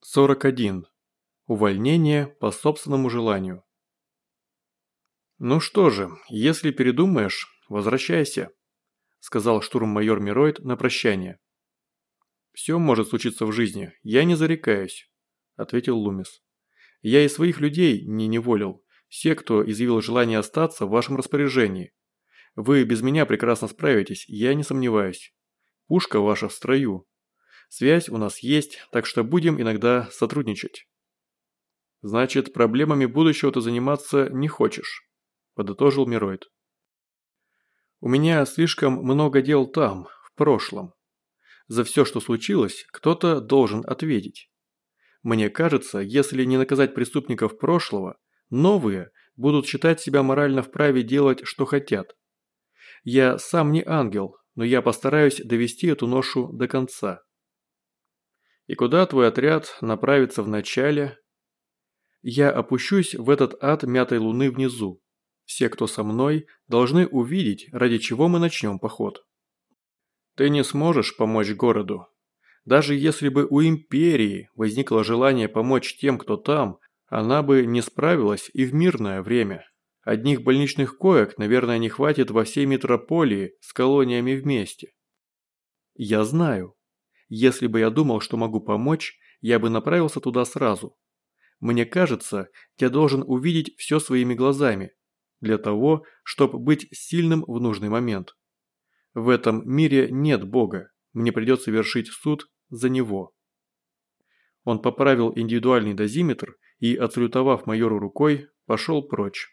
41. Увольнение по собственному желанию. «Ну что же, если передумаешь, возвращайся», – сказал штурм-майор Мироид на прощание. «Все может случиться в жизни, я не зарекаюсь», – ответил Лумис. «Я и своих людей не неволил, все, кто изъявил желание остаться в вашем распоряжении. Вы без меня прекрасно справитесь, я не сомневаюсь. Пушка ваша в строю, Связь у нас есть, так что будем иногда сотрудничать. Значит, проблемами будущего ты заниматься не хочешь, подытожил Мироид. У меня слишком много дел там, в прошлом. За все, что случилось, кто-то должен ответить. Мне кажется, если не наказать преступников прошлого, новые будут считать себя морально вправе делать, что хотят. Я сам не ангел, но я постараюсь довести эту ношу до конца. И куда твой отряд направится вначале? Я опущусь в этот ад мятой луны внизу. Все, кто со мной, должны увидеть, ради чего мы начнем поход. Ты не сможешь помочь городу. Даже если бы у Империи возникло желание помочь тем, кто там, она бы не справилась и в мирное время. Одних больничных коек, наверное, не хватит во всей метрополии с колониями вместе. Я знаю, если бы я думал, что могу помочь, я бы направился туда сразу. Мне кажется, я должен увидеть все своими глазами, для того, чтобы быть сильным в нужный момент. В этом мире нет Бога, мне придется вершить суд за него. Он поправил индивидуальный дозиметр и, отсалютовав майору рукой, пошел прочь.